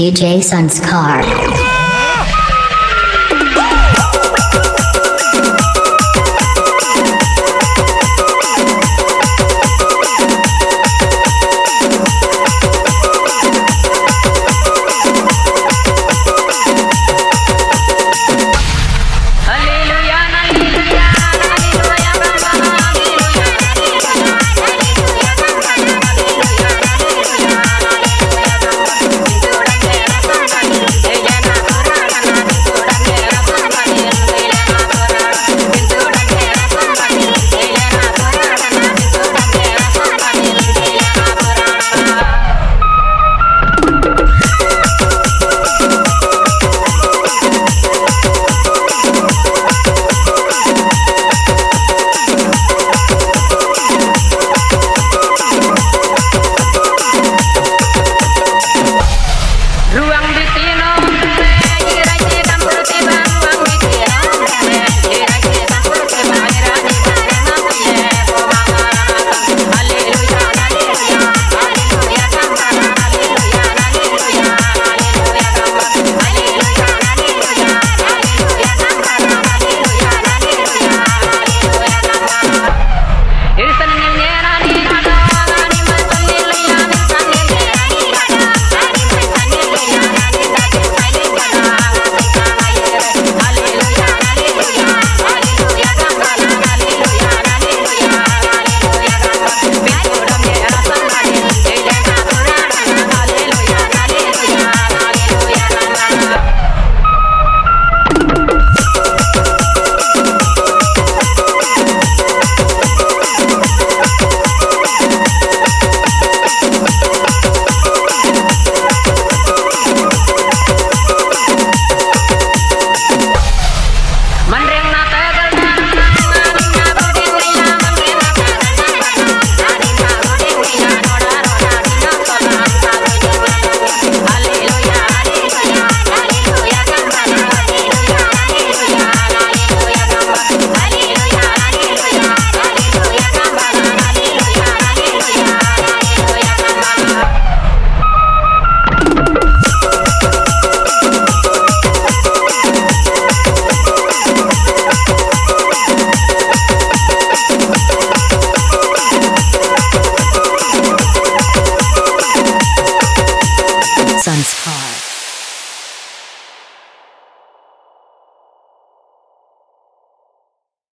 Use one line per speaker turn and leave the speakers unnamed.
DJ Sun's car.